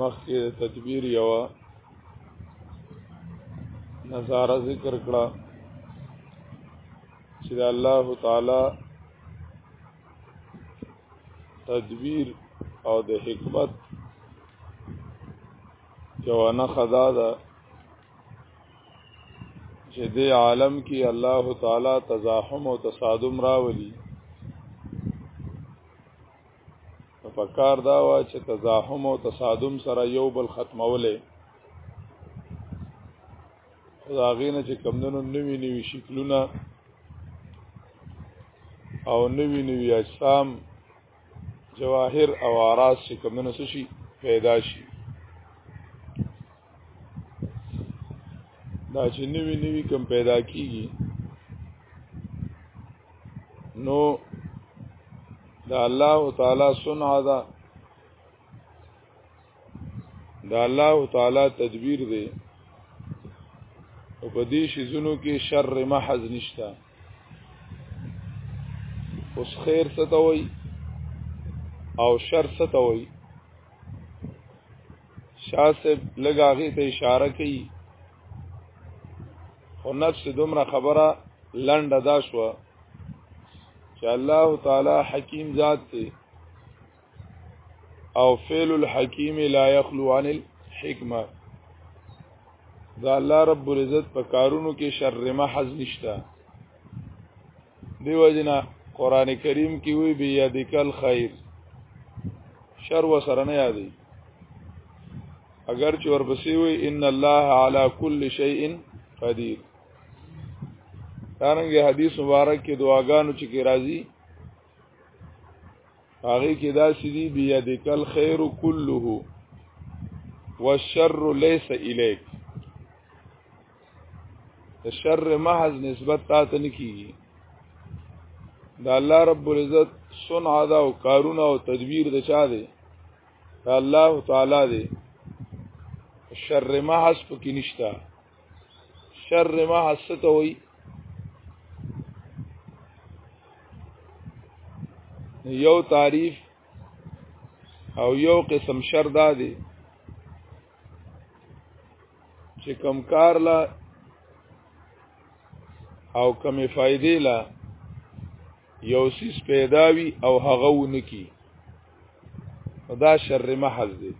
مخکې د تدبیر یو نظاره ذکر کړه چې د الله تعالی تدبیر او د حکمت یو نه خدا ده چې د عالم کې الله تعالی تزاحم او تصادم راولي په کار دا و چې تزاحم او تصادم سره یو بل ختمولې دا غینه چې کمندونو نوی نوی شکلونه او نوی نوی اجسام جواهر او اراس چې کمندونو شي پیدا شي دا چې نوی نوی کم پیدا کیږي نو دا الله تعالی صنع ده دا الله تعالی تدبیر دی او په دې شي زونو کې شر محض نشتا اوس خیر ستوي او شر ستوي شاه صاحب لګاغه ته اشاره کوي خو نفس دومره خبره لنډه دا شو چې الله تعالی حکیم ذات دی او فعل الحکیم لا یخلو عن الحکمه دا الله رب العزت په کارونو کې شر محض نشته دیو جنا قران کریم کې وی بیا دکل خیر شر و سره نه یادی اگر چې ورپسې وی ان الله علی کل شیء قدیر دارنګه حدیث مبارک کې دعاګانو چې کې راځي هغه کې دا سړي بیا دکل خیر کله والشر ليس اليك ته شر محض نسبت تا ته نکیږي دا الله رب العزت صنع دا او کارونه او تدبیر د چا دی دا الله تعالی دی شر محض پکې نشتا شر محض څه ته وایي یو تعریف او یو قسم شر دا دی چې کم کار لا او کمې فائدې لا یو سیس پیداوي او هغه ونکي دا شر محض دی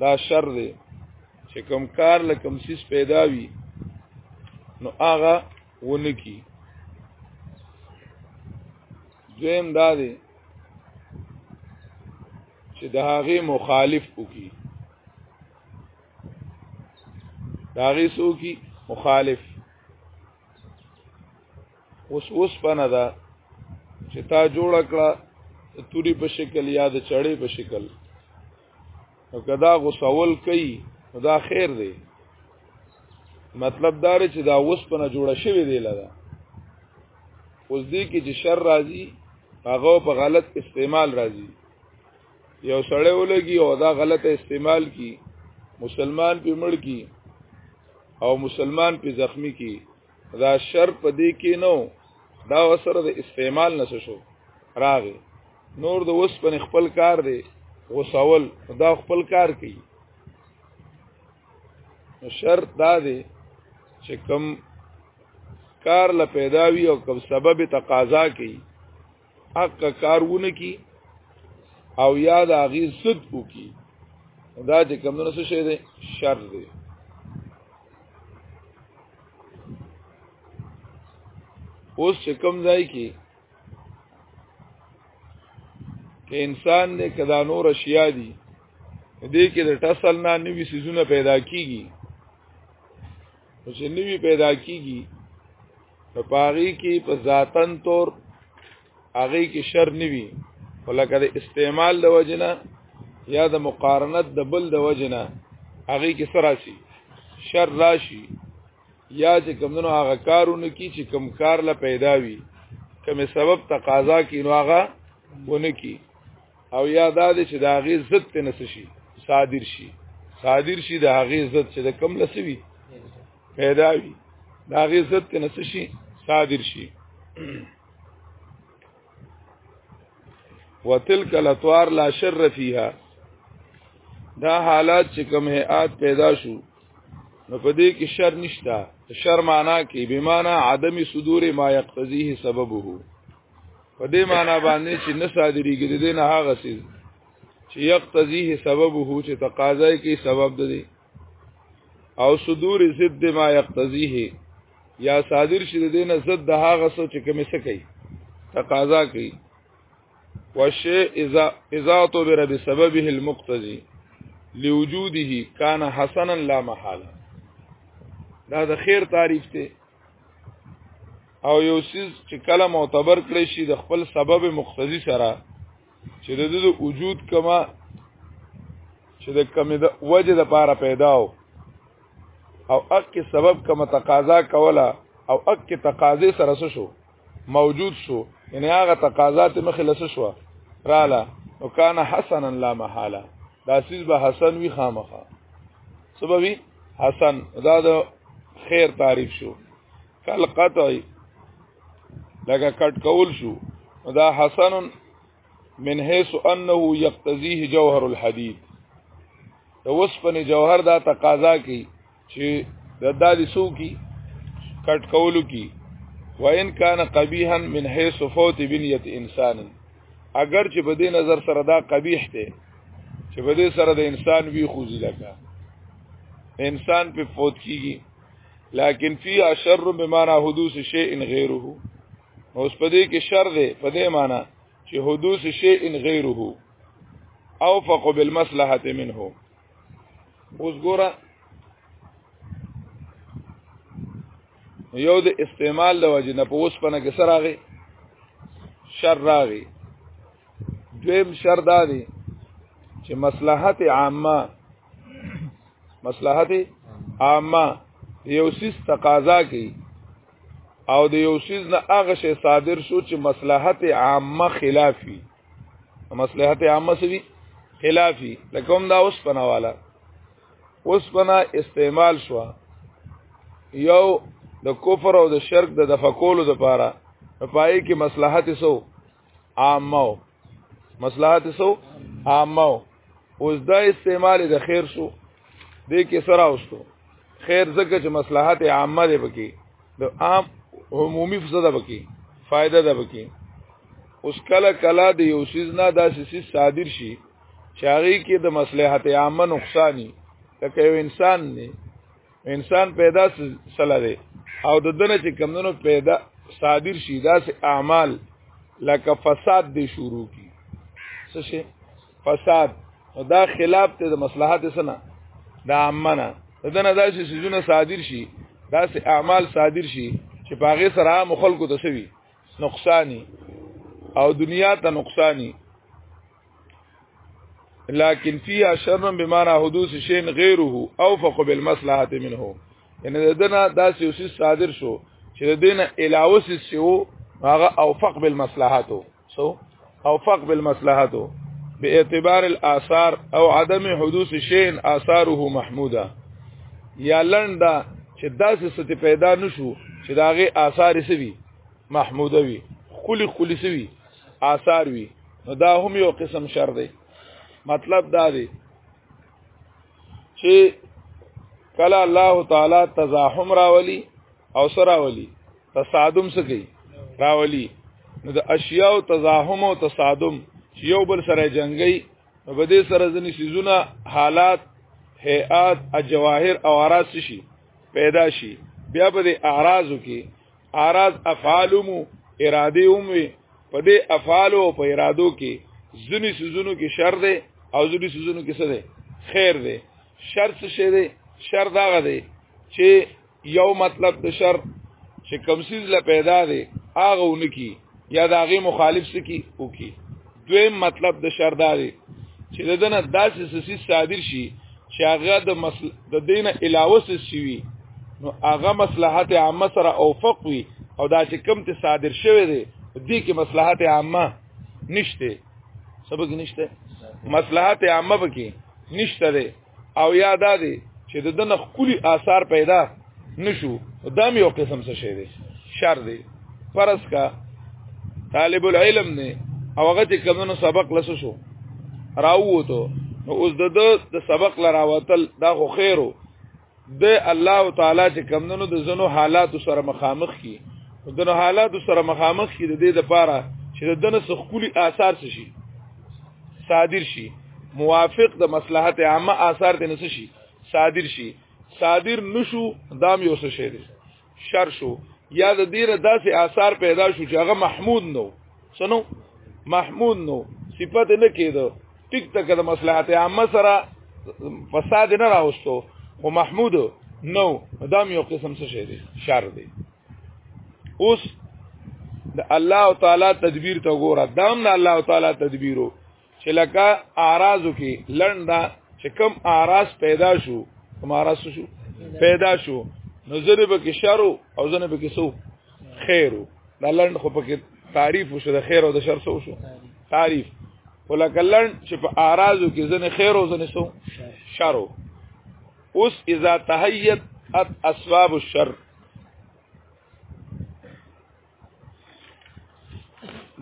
دا شر دی چې کم کار لا کم سیس پیداوي نو هغه ونکي دویم دا دی چې د هغه مخالف وکي دا غي سوکي مخالف اوس اوس پنه دا چې تا جوړ کړه توري په شکل یا د چړې په شکل او کدا غسول کوي دا خیر دی مطلب دار چې دا وسپنه جوړه شوی دی لدا اوس دې کې چې شر راځي هغه په غلط استعمال راځي یو سړی ولګي او دا غلط استعمال کی مسلمان په مړ کی او مسلمان په زخمی کی دا شرط په دې کې نو دا وسره د استعمال نس شو راغی نور د وس په خپل کار دی غوسول دا خپل کار کوي نو شرط دا دی چې کم کار ل پیداوی او کم سبب تقاضا کوي حق کارونه کی او یا د هغه ضد وکي دا چې کمونه څه شي دي شر دي اوس چې کم ځای کې کې انسان دې کدا نور اشیاء دي دې کې د ټسل نه نوې سيزونه پیدا کیږي نو چې نوی پیدا کیږي په پاغي کې په ذاتن تور هغه کې شر نوي ولکه د استعمال د وجنه یا د مقارنت د بل د وجنه هغه کې سره شي شر راشي یا چې کمونو هغه کارونه کی چې کم کار لا پیدا وي کوم سبب تقاضا کی نو هغه ونه کی او یا دا دی چې د هغې ضد ته نس شي صادر شي صادر شي د هغې ضد چې د کم لسوي پیدا وي د هغې ضد ته نس شي صادر شي وتلک الاطوار لا شر فیها دا حالات چې کم هيئات پیدا شو نو په دې کې شر نشتا شر معنا کې به معنا عدم صدور ما يقتضيه سببه په دې معنی باندې چې نه صادریږي د دې نه هغه څه چې یقتضیه سبب هو چې تقاضا کوي سبب دی او صدور ضد ما یقتضیه یا صادر شي د دې نه ضد د هغه څه چې کوم څه کوي تقاضا کوي وشی اذا اذا تو بر بسببه المقتضی لوجوده کان حسنا لا محاله دا د خیر تعریف ته او یو سیز چې کله معتبر کړی شي د خپل سبب مقتضی سره چې د دې وجود کما چې د کمی د وجه د پاره پیدا او او اکه سبب کما تقاضا کوله او اکه تقاضې سره شو موجود شو یعنی هغه تقاضات مخې لسه شو رااله او کان حسنا لا محاله دا سیز به حسن وی خامخه سببی حسن دا د خیر تعریف شو کل قطعی لکه کټ کول شو دا حسن من حيث انه يقتضيه جوهر الحديد د وسپنې جوهر دا تقاضا کوي چې د دادی سو کی کټ کولو کی وان کان قبیحا من حيث فوت بنیت انسان اگر چې په دې نظر سره دا قبیح دی چې په دې سره د انسان وی خوځي لکه انسان په فوت کیږي لكن فيها شر بمعنى حدوث شيء غيره اوس په دې کې شر دی په دې معنی چې حدوث شيء غيره اوفق بالمصلحه منه اوس ګوره یو د استعمال د وجه نه په اوس پنه کې سره راغی شر راغی دویم شر دا دی چې مصلحت عامه مصلحت عامه یو سیس تقاضا کوي او د یو سیس نه هغه شی صادر شو چې مصلحت عامه خلافي مصلحت عامه سوي خلافي لکه هم دا اوس پناواله اوس پنا استعمال شو یو د کفر او د شرک د دفقولو لپاره پای کې مصلحت سو عامه مصلحت سو عامه اوس دا استعمال د خیر شو د کې سره اوستو خیر زکه چې مصلحت عامه دی بکی د عام عمومي فساده بکی فائدہ ده بکی اوس کله کله د یو سیز نه دا سیس صادر شي چې هغه کې د مصلحت عامه نقصانی لکه یو انسان نه انسان پیدا سلا دی او د دنه چې کمونو پیدا صادر شي داسې اعمال لکه فساد دی شروع کی څه شي فساد دا خلاف ته د مصلحت سره دا امنه دنه داسې سيزونه صادر شي داسې اعمال صادر شي چې پاغه سره عام خلکو ته سوي نقصانی او دنیا ته نقصانی لكن فيها شر بمعنى حدوث شيء غيره اوفق بالمصلحه منه ان دنا داسې اوسې صادر شو چې دینه علاوه سې شو هغه اوفق بالمصلحه سو اوفق بالمصلحه باعتبار الاثار او عدم حدوث شيء اثاره محموده یا لندا چې داسې ست پیدا نشو چې داغه آثار سوي محموده وي خولي خولي سوي آثار وي نو دا هم یو قسم شر دی مطلب دا دی چې کله الله تعالی تزاحم راولي او سره راولي تصادم سکی راولي نو د اشیاء او تزاحم او تصادم چې یو بل سره جنگي نو به دې سره ځنی سيزونه حالات هيئات اجواهر او اراس شي پیدا شي بیا به د اعراضو کې اراز افعالم اراده هم وي په دې افعال او په ارادو کې ځنی سوزونو کې شر دی او ځنی سوزونو کې څه دی خیر دی شر څه شی دی شر دا غدي چې یو مطلب د شر چې کمسیز لا پیدا دی هغه ونکی یا د هغه مخالف سکی او کی دویم مطلب د شرداري چې د دنه داسې سسی صادر شي چې هغه د مسل د دین علاوه سسی وي نو هغه مصلحت عامه سره اوفق وي او دا چې کم ته صادر شوی دی دې کې مصلحت عامه نشته سبق نشته مصلحت عامه پکې نشته او یاد دی چې د دنه خولي آثار پیدا نشو دا مې یو قسم څه شی دی شر دی فرض کا طالب العلم نه او هغه چې کمنو سبق لسو شو راووتو نو اوس د د سبق لراوتل دا خو خیرو د الله تعالی چې کمندونو د زنو حالات سره مخامخ کی دنو حالات سره مخامخ کی د دې لپاره چې د دنه سخکولي آثار شي صادر شي موافق د مصلحت عامه آثار د نس شي صادر شي صادر نشو دام یو څه شي شر شو یا د دې داسې آثار پیدا شو چې هغه محمود نو سنو محمود نو صفت نه کېده ټیک تک د مصلحت عامه سره فساد نه راوستو خو محمود نو دام یو قسم څه شي دي شر دي اوس د الله تعالی تدبیر ته ګوره دام نه الله تعالی تدبیرو چې لکه اعراضو کې لنډه چې کم اعراض پیدا شو کم اعراض شو پیدا شو نو زنه به کې شر او زنه به کې سو خیر دا لند خو پکې تعریف وشو د خیر او د شر سو شو تعریف ولکه لند چې په اعراضو کې زنه خیر او زنه سو شر اوس اذا تهیت اسباب الشر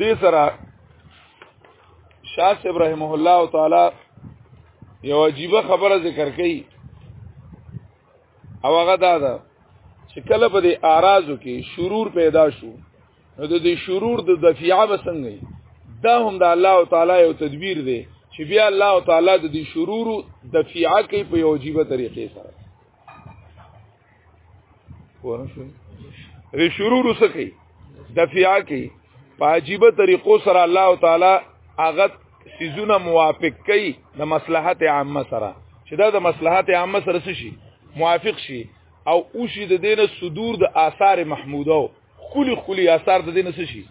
دې سره شاه صاحب رحمه الله تعالی یو عجیب خبره ذکر کړي او هغه دا ده چې کله په دې اراضو کې شرور پیدا شو نو د دې شرور د دفیعه بسنګ دا هم د الله تعالی یو تدبیر دی چې بیا الله تعالی د دې شرور دفیعه کوي په یو عجیب طریقې سره وی شروع رسکی دفعا کی پاجیبه طریقو سره الله تعالی هغه سيزونه موافق کوي د مصلحت عامه سره چې دا د مصلحت عامه سره شي موافق شي او اوشي د دینه صدور د آثار محموده خولي خولي آثار د دینه شي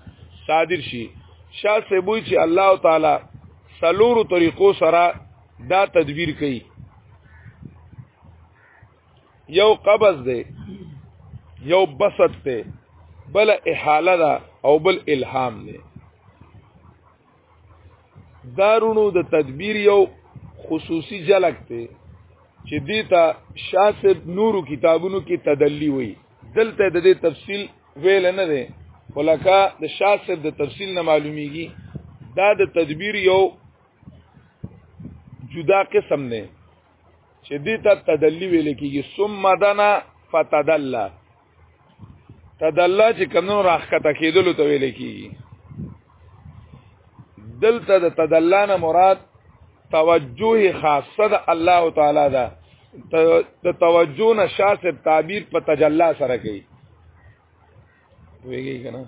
صادر شي شاه سبوی چې الله تعالی سلورو طریقو سره دا تدبیر کوي یو قبض دی یو بسط دی بل احاله ده او بل الهام دی دارونو د تدبیر یو خصوصي جلک دی چې دیتا شاسب نورو کتابونو کې تدلی وي دلته د دې تفصیل ویل نه دی ولکه د شاسب د تفصیل نه معلومیږي دا د تدبیر یو جدا قسم نه چې دې ته تدلی ویل کېږي ثم دنا فتدلى تدلى چې کمنو راخته کېدل ته ویل کېږي دلته د تدلانه مراد توجه خاصه د الله تعالی ده د توجه نشاسب تعبیر په تجلا سره کوي ویږي کنه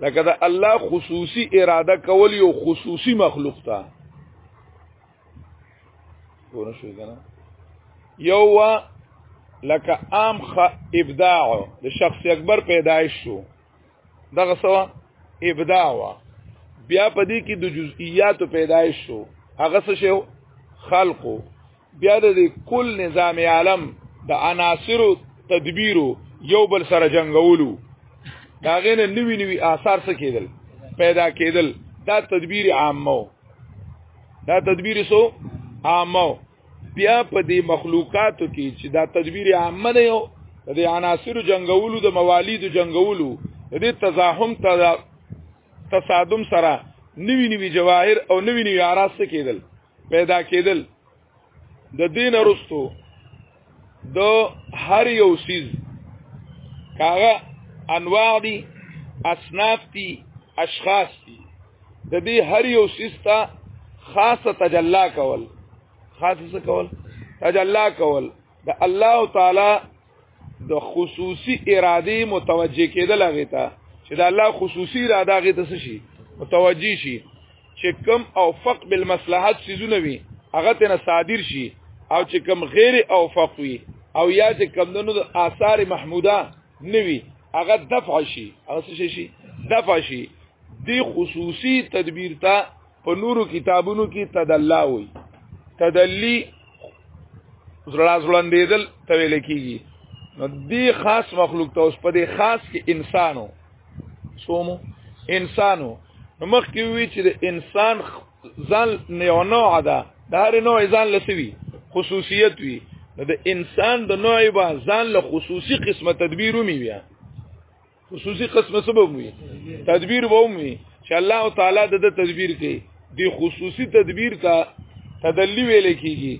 لکه دا الله خصوصي اراده کول یو خصوصي مخلوق ته ونه شو کنه یو وا لکه عام خ ابداع د شخص اکبر پیدایش شو دغه سوا ابداع وا بیا پدې کې د جزئیات پیدایش شو هغه څه شو خلقو بیا د کل نظام عالم د عناصر تدبیر یو بل سره جنگولو دا غینه نوی نوی آثار څه کېدل پیدا کېدل دا تدبیر عامو دا تدبیر سو عامو بیا په دې مخلوقاتو کې چې دا تدبیر عامه نه یو د عناصر جنگولو د موالید جنگولو د دې تزاحم ته تصادم سره نوی نوی جواهر او نوی نوی اراس کېدل پیدا کېدل د دین ارستو د هر یو سیز کاغه انواع دي اصناف دي اشخاص دي د دې هر یو سیز ته خاصه تجلا کول خاصه کول تجلا کول د الله تعالی د خصوصي اراده متوجه کېدل هغه ته چې د الله خصوصي اراده هغه ته شي متوجه شي چې کم او فق بالمصلحت سيزونه وي هغه ته صادر شي او چې کم غیر او فق وي او یا چې کم دنو د آثار محموده نوي هغه دفع شي هغه شي دفع شي دی خصوصي تدبیر ته په نورو کتابونو کې تدلا وي تدلی زړه زړندېدل ته ویل کیږي نو دی خاص مخلوق ته اوس په دې خاص کې انسانو سومو انسانو نو مخ کې وی چې د انسان ځان نه نوع ده د هر نوع ځان لسوي خصوصیت وي د انسان د نوع به ځان له خصوصي قسمه تدبیر ومي بیا خصوصي قسمه سبب وي تدبیر ووم وي چې الله تعالی د تدبیر کوي د خصوصي تدبیر ته تدلی ویل کیږي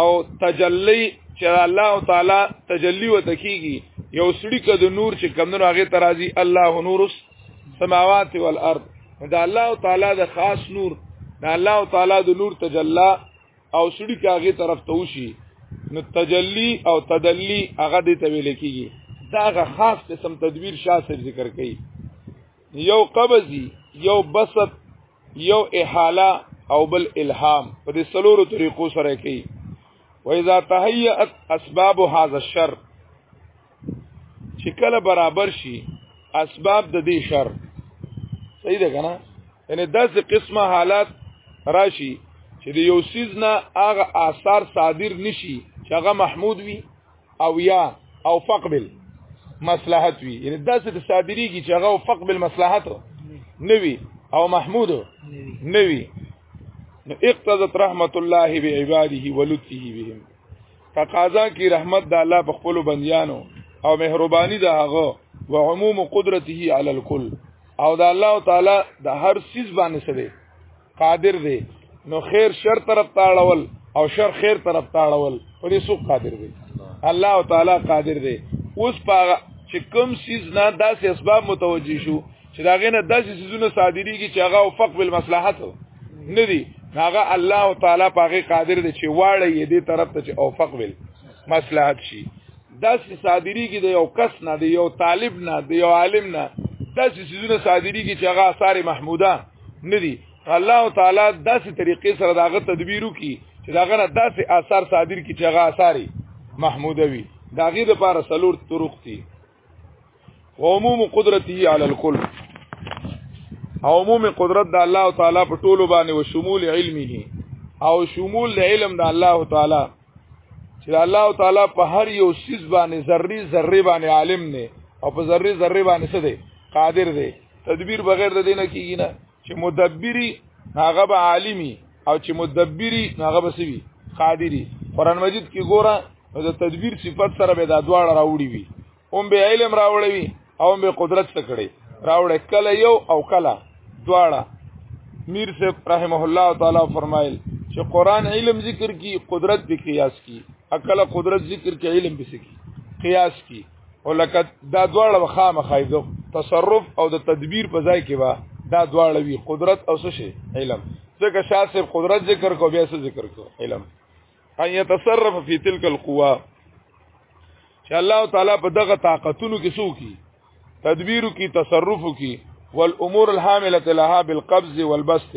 او تجلی چې الله تعالی تجلی وته کیږي یو سړي کده نور چې کمنو هغه ترازی الله نور السماوات والارض دا الله تعالی د خاص نور دا الله تعالی د نور تجلا او سړي کاغه طرف ته وشي نو تجلی او تدلی هغه دې ته ویل کیږي دا غ خاص قسم تدویر شاه صاحب ذکر کړي یو قبضی یو بسط یو احاله او بل الهام په دې سلورو طریقو سره کوي و اذا تهيأت اسباب هذا الشر چې کله برابر شي اسباب د دې شر صحیح ده کنه یعنی داسې قسمه حالات راشي چې د یو سیز نه هغه آثار صادر نشي چې هغه محمود وي او یا او فقبل مصلحت وي یعنی داسې د صادریږي چې هغه فقبل مصلحت نه وي او محمود نه وي نو اقتضت رحمت الله بعباده ولطفه بهم تقاضا کی رحمت د الله په خپل بندیانو او مهرباني د هغه و عموم قدرته علی الكل او د الله تعالی د هر سیز باندې سره قادر دی نو خیر شر طرف تاړول او شر خیر طرف تاړول په دې سو قادر دی الله تعالی قادر دی اوس په چې کوم سیز نه داسې اسباب متوجي شو چې دا غنه داسې سيزونه صادريږي چې هغه وفق بالمصلحت نه دي هغه الله تعالی پاغه قادر دی چې واړی یې دې طرف ته چې اوفق ویل مصلحت شي داسې صادری کې د یو کس نه دی یو طالب نه دی یو عالم نه داسې سيزونه صادری کې چې هغه آثار محموده نه دي الله تعالی داسې طریقې سره داغه تدبیرو کی چې داغه نه داسې آثار صادر کی چې هغه آثار محموده وي داغه لپاره سلور طرق دي عموم قدرته علی الكل عموم قدرت د الله تعالی په ټولو باندې او شمول علمه او شمول د علم د الله تعالی چې الله تعالی په هر یو سیز باندې ذری ذری باندې عالم نه او په ذری ذری باندې څه دی قادر دی تدبیر بغیر د دینه کیږي نه چې مدبری هغه به عالمي او چې مدبری هغه به سوي قادری قران مجید کې ګوره د تدبیر صفت سره به دا دواړه راوړي وي هم به علم راوړي وي او هم به قدرت تکړي راوړي کله یو او کله دواړه میر سے رحمه الله تعالی فرمایل چې قران علم ذکر کی قدرت به قیاس کی اکل قدرت ذکر کې علم به سکی قیاس کی ولکه دا دواړه خامه خایدو تصرف او د تدبیر په ځای کې وا دا دواړه وی قدرت او څه شي علم ځکه شاسب قدرت ذکر کو بیا څه ذکر کو علم ان يتصرف في تلك القوه چې الله تعالی په دغه طاقتونو کې سو کی تدبیر کی تصرف کی والامور الحامله لها بالقبض والبسط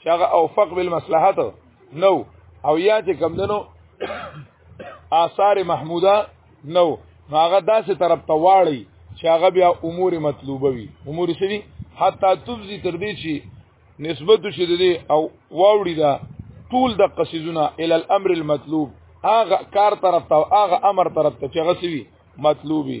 چې هغه اوفق بالمصلحت نو او یا چې کم دنو آثار محموده نو هغه داسې طرف ته واړی چې هغه بیا امور مطلوبه وي امور سری حتی تفزی تر دې چې نسبت شې دې او واوړی دا ټول د قصیدونه ال الامر المطلوب هغه کار طرف ته هغه امر طرف ته چې غسوي مطلوبي